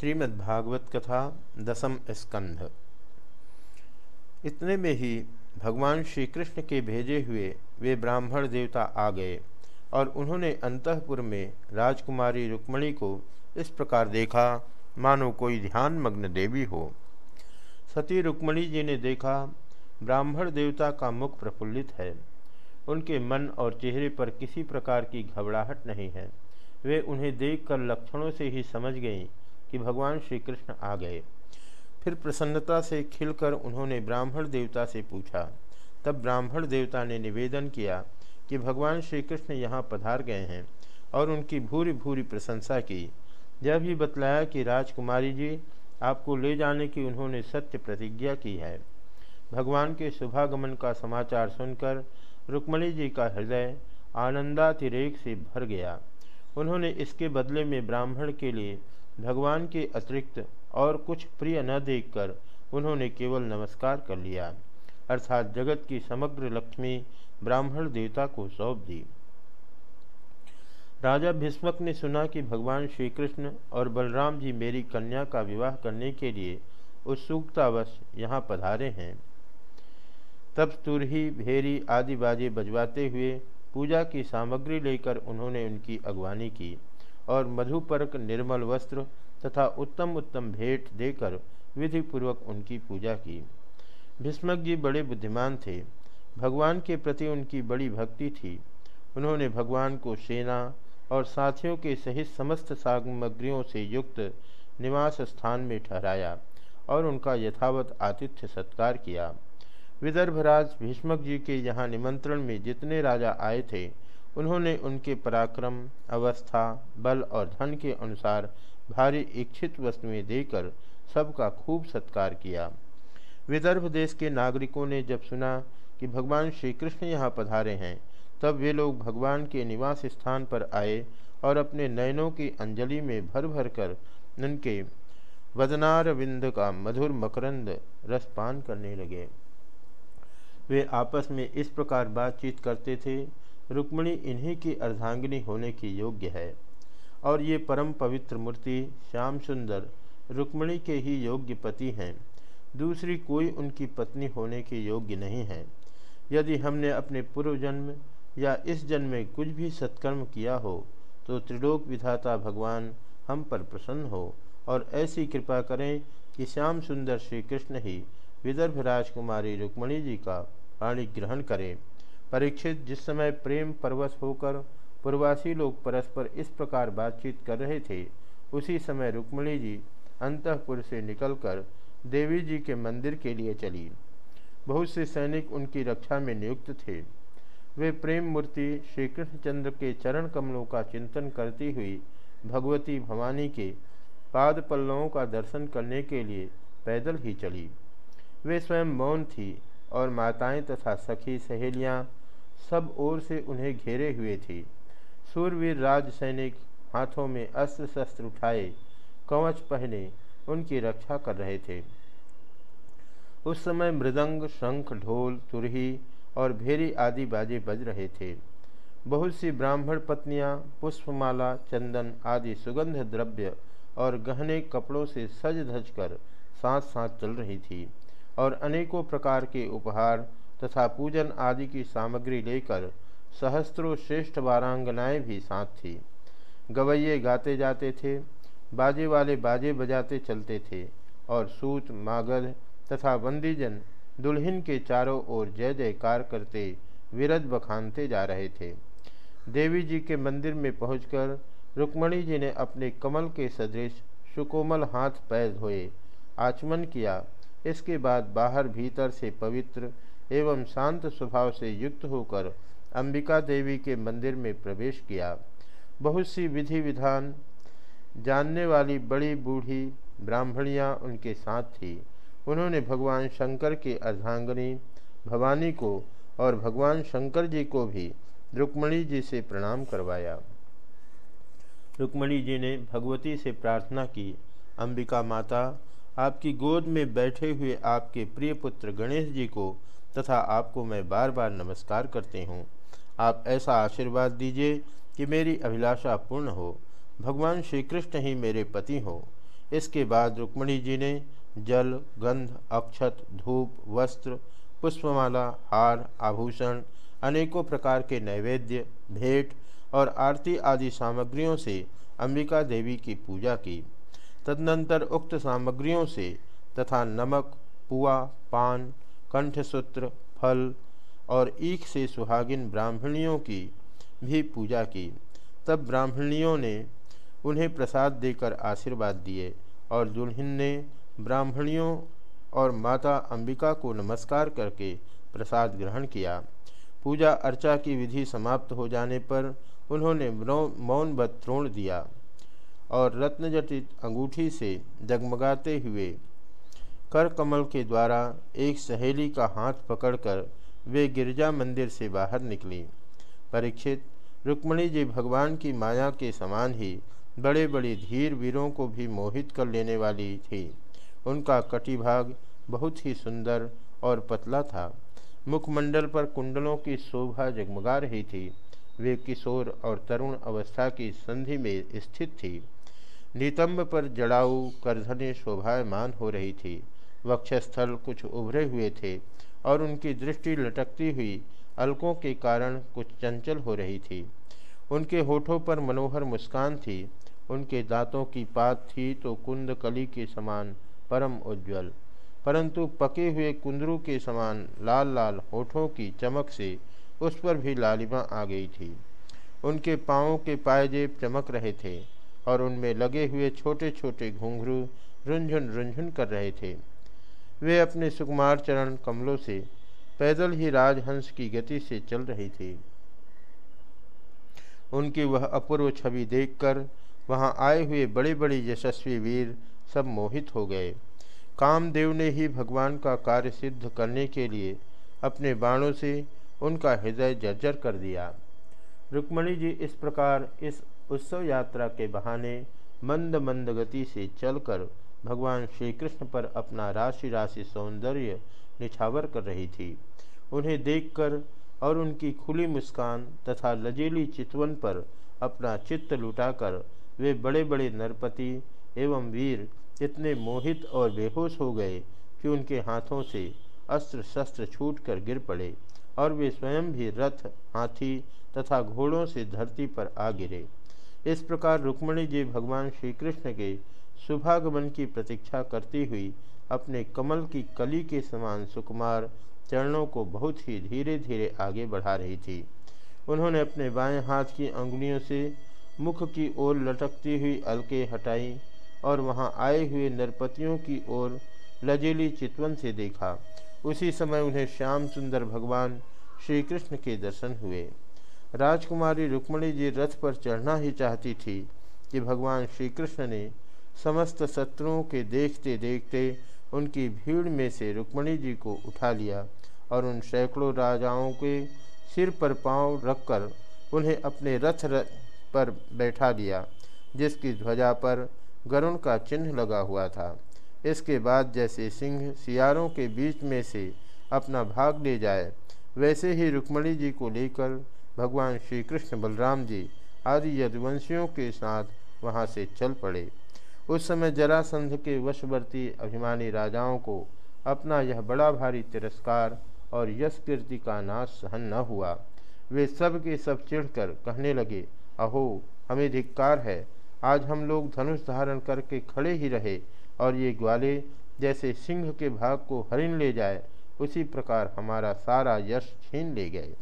श्रीमद्भागवत कथा दसम स्कंध। इतने में ही भगवान श्री कृष्ण के भेजे हुए वे ब्राह्मण देवता आ गए और उन्होंने अंतपुर में राजकुमारी रुक्मणी को इस प्रकार देखा, मानो कोई ध्यान मग्न देवी हो। सती रुक्मणी जी ने देखा, ब्राह्मण देवता का मुख प्रफुल्लित है। उनके मन और चेहरे पर किसी प्रकार की घबराहट नहीं है। वे उन्हें देखकर लक्षणों से ही समझ गईं कि भगवान श्री कृष्ण आ गए। फिर प्रसन्नता से खिलकर उन्होंने ब्राह्मण देवता से पूछा। तब ब्राह्मण देवता ने निवेदन किया कि भगवान श्री कृष्ण यहाँ पधार गए हैं और उनकी भूरी भूरी प्रशंसा की। यह भी बतलाया कि राजकुमारी जी, आपको ले जाने की उन्होंने सत्य प्रतिज्ञा की है। भगवान के शुभागमन का समाचार सुनकर रुक्मणी जी का हृदय आनंदातिरेक से भर गया। उन्होंने इसके बदले में ब्राह्मण के लिए भगवान के अतिरिक्त और कुछ प्रिय न देखकर उन्होंने केवल नमस्कार कर लिया। अर्थात जगत की समग्र लक्ष्मी ब्राह्मण देवता को सौंप दी। राजा भीष्मक ने सुना कि भगवान श्री कृष्ण और बलराम जी मेरी कन्या का विवाह करने के लिए उत्सुकतावश यहाँ पधारे हैं। तब तुरही, भेरी आदि बाजे बजवाते हुए पूजा की सामग्री लेकर उन्होंने उनकी अगवानी की। और मधुपर्क निर्मल वस्त्र तथा उत्तम उत्तम भेंट देकर विधिपूर्वक उनकी पूजा की। भीष्मक जी बड़े बुद्धिमान थे। भगवान के प्रति उनकी बड़ी भक्ति थी। उन्होंने भगवान को सेना और साथियों के सहित समस्त सामग्रियों से युक्त निवास स्थान में ठहराया और उनका यथावत आतिथ्य सत्कार किया। विदर्भराज भीष्मक जी के यहाँ निमंत्रण में जितने राजा आए थे उन्होंने उनके पराक्रम, अवस्था, बल और धन के अनुसार भारी इच्छित वस्तुएँ देकर सबका खूब सत्कार किया। विदर्भ देश के नागरिकों ने जब सुना कि भगवान श्री कृष्ण यहाँ पधारे हैं, तब वे लोग भगवान के निवास स्थान पर आए और अपने नयनों की अंजलि में भर भर कर उनके वदनारविंद का मधुर मकरंद रसपान करने लगे। वे आपस में इस प्रकार बातचीत करते थे रुक्मणी इन्हीं की अर्धांगिनी होने की योग्य है। और ये परम पवित्र मूर्ति श्याम सुंदर रुक्मणी के ही योग्य पति हैं। दूसरी कोई उनकी पत्नी होने के योग्य नहीं है। यदि हमने अपने पूर्व जन्म या इस जन्म में कुछ भी सत्कर्म किया हो तो त्रिलोक विधाता भगवान हम पर प्रसन्न हो और ऐसी कृपा करें कि श्याम सुंदर श्री कृष्ण ही विदर्भ राजकुमारी रुक्मणी जी का पाणी ग्रहण करें। परीक्षित जिस समय प्रेम परवश होकर पूर्वासी लोग परस्पर इस प्रकार बातचीत कर रहे थे, उसी समय रुक्मणी जी अंतपुर से निकलकर देवी जी के मंदिर के लिए चली। बहुत से सैनिक उनकी रक्षा में नियुक्त थे। वे प्रेम मूर्ति श्री कृष्णचंद्र के चरण कमलों का चिंतन करती हुई भगवती भवानी के पाद पल्लवों का दर्शन करने के लिए पैदल ही चली। वे स्वयं मौन थी और माताएँ तथा सखी सहेलियाँ सब ओर से उन्हें घेरे हुए थी। सूरवीर राज सैनिक हाथों में अस्त्र शस्त्र उठाए, कवच पहने, उनकी रक्षा कर रहे थे। उस समय मृदंग, शंख, ढोल, तुरही और भेरी आदि बाजे बज रहे थे। बहुत सी ब्राह्मण पत्नियाँ, पुष्पमाला, चंदन आदि सुगंध द्रव्य और गहने कपड़ों से सज धज कर साथ साथ चल रही थी और अनेकों प्रकार के उपहार तथा पूजन आदि की सामग्री लेकर सहस्त्रों श्रेष्ठ वारांगनाएँ भी साथ थी। गवैये गाते जाते थे, बाजे वाले बाजे बजाते चलते थे और सूत, मागध तथा बंदीजन दुल्हन के चारों ओर जय जयकार करते विरद बखानते जा रहे थे। देवी जी के मंदिर में पहुंचकर रुक्मणी जी ने अपने कमल के सदृश सुकोमल हाथ पैर धोए, आचमन किया। इसके बाद बाहर भीतर से पवित्र एवं शांत स्वभाव से युक्त होकर अंबिका देवी के मंदिर में प्रवेश किया। बहुत सी विधि विधान, जानने वाली बड़ी बूढ़ी ब्राह्मणियाँ उनके साथ थी। उन्होंने भगवान शंकर के अर्धांगनी, भवानी को और भगवान शंकर जी को भी रुक्मणी जी से प्रणाम करवाया। रुक्मणी जी ने भगवती से प्रार्थना की, अंबिका माता, आपकी गोद में बैठे हुए आपके प्रिय पुत्र गणेश जी को तथा आपको मैं बार बार नमस्कार करते हूँ। आप ऐसा आशीर्वाद दीजिए कि मेरी अभिलाषा पूर्ण हो। भगवान श्री कृष्ण ही मेरे पति हो। इसके बाद रुक्मणी जी ने जल, गंध, अक्षत, धूप, वस्त्र, पुष्पमाला, हार, आभूषण, अनेकों प्रकार के नैवेद्य, भेंट और आरती आदि सामग्रियों से अंबिका देवी की पूजा की। तदनंतर उक्त सामग्रियों से तथा नमक, पुआ, पान कंठसूत्र, फल और ईख से सुहागिन ब्राह्मणियों की भी पूजा की। तब ब्राह्मणियों ने उन्हें प्रसाद देकर आशीर्वाद दिए और दुल्हन ने ब्राह्मणियों और माता अंबिका को नमस्कार करके प्रसाद ग्रहण किया। पूजा अर्चा की विधि समाप्त हो जाने पर उन्होंने मौन बत्रोण दिया और रत्नजटित अंगूठी से जगमगाते हुए कर कमल के द्वारा एक सहेली का हाथ पकड़कर वे गिरजा मंदिर से बाहर निकली। परीक्षित, रुक्मणी जी भगवान की माया के समान ही बड़े बड़े धीर वीरों को भी मोहित कर लेने वाली थी। उनका कटिभाग बहुत ही सुंदर और पतला था। मुखमंडल पर कुंडलों की शोभा जगमगा रही थी। वे किशोर और तरुण अवस्था की संधि में स्थित थी। नितंब पर जड़ाऊ, करधने शोभायमान हो रही थी। वक्षस्थल कुछ उभरे हुए थे और उनकी दृष्टि लटकती हुई अलकों के कारण कुछ चंचल हो रही थी। उनके होठों पर मनोहर मुस्कान थी। उनके दांतों की पात थी तो कुंद कली के समान परम उज्ज्वल। परंतु पके हुए कुंदरू के समान लाल लाल होठों की चमक से उस पर भी लालिमा आ गई थी। उनके पाँवों के पायजेब चमक रहे थे और उनमें लगे हुए छोटे छोटे घुंघरू रुंझुन रुंझुन कर रहे थे। वे अपने सुकुमार चरण कमलों से पैदल ही राजहंस की गति से चल रही थी। उनकी वह अपूर्व छवि देखकर वहाँ आए हुए बड़े बड़े यशस्वी वीर सब मोहित हो गए। कामदेव ने ही भगवान का कार्य सिद्ध करने के लिए अपने बाणों से उनका हृदय जर्जर कर दिया। रुक्मणी जी इस प्रकार इस उत्सव यात्रा के बहाने मंद मंद गति से चलकर भगवान श्री कृष्ण पर अपना राशि राशि सौंदर्य निछावर कर रही थी। उन्हें देखकर और उनकी खुली मुस्कान तथा लजीली चितवन पर अपना चित्त लुटाकर वे बड़े बड़े नरपति एवं वीर इतने मोहित और बेहोश हो गए कि उनके हाथों से अस्त्र शस्त्र छूट कर गिर पड़े और वे स्वयं भी रथ, हाथी तथा घोड़ों से धरती पर आ गिरे। इस प्रकार रुक्मणी जी भगवान श्री कृष्ण के शुभागमन की प्रतीक्षा करती हुई अपने कमल की कली के समान सुकुमार चरणों को बहुत ही धीरे धीरे आगे बढ़ा रही थी। उन्होंने अपने बाएँ हाथ की अंगुलियों से मुख की ओर लटकती हुई अलके हटाई और वहाँ आए हुए नरपतियों की ओर लजीली चितवन से देखा। उसी समय उन्हें श्याम सुंदर भगवान श्री कृष्ण के दर्शन हुए। राजकुमारी रुक्मणी जी रथ पर चढ़ना ही चाहती थी कि भगवान श्री कृष्ण ने समस्त शत्रुओं के देखते देखते उनकी भीड़ में से रुक्मणी जी को उठा लिया और उन सैकड़ों राजाओं के सिर पर पाँव रखकर उन्हें अपने रथ पर बैठा लिया जिसकी ध्वजा पर गरुण का चिन्ह लगा हुआ था। इसके बाद जैसे सिंह सियारों के बीच में से अपना भाग ले जाए, वैसे ही रुक्मणी जी को लेकर भगवान श्री कृष्ण बलराम जी आदि यदुवंशियों के साथ वहाँ से चल पड़े। उस समय जरासंध के वशवर्ती अभिमानी राजाओं को अपना यह बड़ा भारी तिरस्कार और यश कीर्ति का नाश सहन न हुआ। वे सब के सब चिढ़कर कहने लगे, अहो, हमें धिक्कार है। आज हम लोग धनुष धारण करके खड़े ही रहे और ये ग्वाले जैसे सिंह के भाग को हरिण ले जाए, उसी प्रकार हमारा सारा यश छीन ले गए।